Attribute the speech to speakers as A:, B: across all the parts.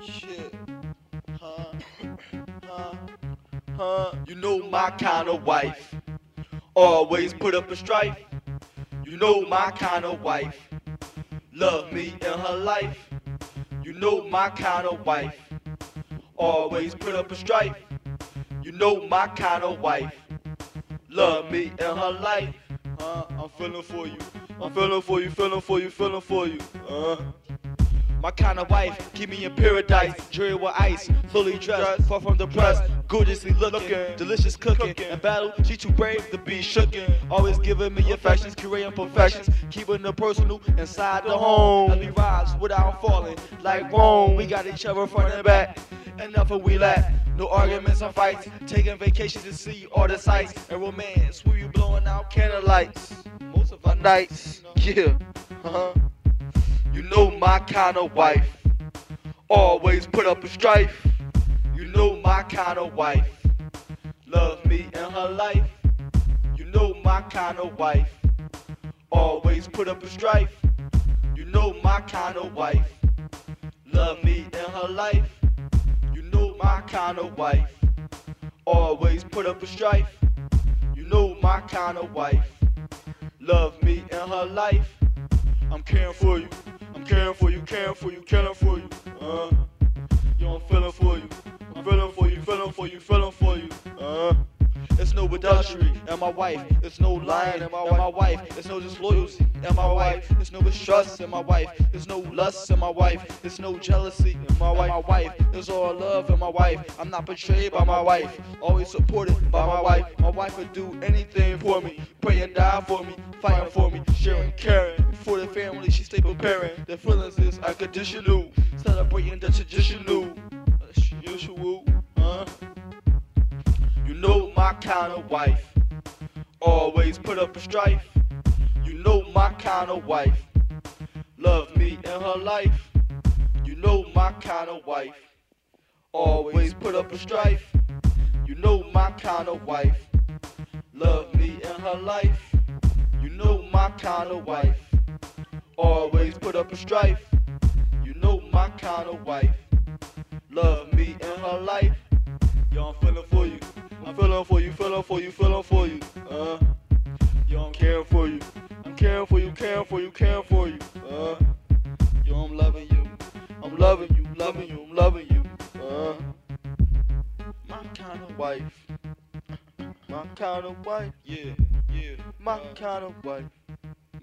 A: Shit. Huh? Huh? Huh? You know my kind of wife. Always put up a strife. You know my kind of wife. Love me in her life. You know my kind of wife. Always put up a strife. You know my kind of wife. Love me in her life. Huh? I'm feeling for you. I'm feeling for you, feeling for you, feeling for you. Uh. My kind of wife, keep me in paradise. Jewelry with ice, fully dressed, far from the depressed. Gorgeously looking, delicious cooking. In battle, she too brave to be shooken. Always giving me affections, curating perfections. Keeping the personal inside the home. Let me rise without falling. Like Rome, we got each other front and back. Enough of we lack. No arguments or fights. Taking vacations to see all the sights. And romance, we be blowing out candlelights. Our nights, yeah. Uh-huh. You know my kind of wife. Always put up a strife. You know my kind of wife. Love me in her life. You know my kind of wife. Always put up a strife. You know my kind of wife. Love me in her life. You know my kind of wife. Always put up a strife. You know my kind of wife. Love me in her life. I'm caring for you. I'm caring for you, caring for you, caring for you. Uh, yo, I'm feeling for you. I'm feeling for you, feeling for you, feeling for you. Uh, it's no adultery and my wife. It's no lying and my, wife. It's no disloyalty and my wife. It's no mistrust and my wife. It's no lust and my wife. It's no jealousy and my wife. My wife. It's all love and my wife. I'm not betrayed by my wife. Always supported by my wife. My wife would do anything for me. Pray and die for me. Fighting for me. Sharing, caring for the family. She stay preparing. The feelings is unconditional. Celebrating the traditional. Usual. Uh. You know my kind of wife. Always put up a strife. You know my kind of wife. Love me in her life. You know my kind of wife. Always put up a strife. You know my kind of wife. Love me in her life. My kind of wife. Always put up a strife. You know my kind of wife. Love me in her life. Yo, I'm feeling for you. I'm feeling for you, feeling for you, feeling for you. Uh, yo, I'm caring for you. I'm caring for you, caring for you, caring for you. Uh, yo, I'm loving you. I'm loving you, loving you, I'm loving you. Uh, my kind of wife. My kind of wife, yeah, yeah. My kind of wife.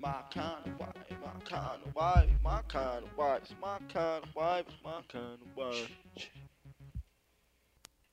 A: My kind of wife, my kind of wife, my kind of wife, my kind of wife, my kind of wife.